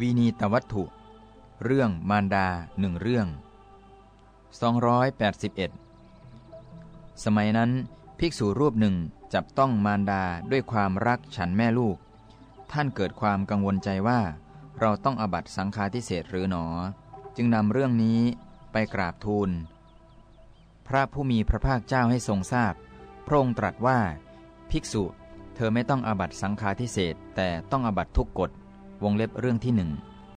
วีนีตวัตถุ เรื่องมารดาหนึ่งเรื่อง 281 สมัยนั้นภิกษุรูปหนึ่งจับต้องมารดาด้วยความรักฉันแม่ลูก ท่านเกิดความกังวลใจว่า เราต้องอบัตสังฆาทิเศษหรือหนอ จึงนำเรื่องนี้ไปกราบทูล พระผู้มีพระภาคเจ้าให้ทรงทราบพพระองค์ตรัสว่า ภิกษุ เธอไม่ต้องอบัตสังฆาทิเศษแต่ต้องอบัตทุกกฎ วงเล็บเรื่องที่หนึ่ง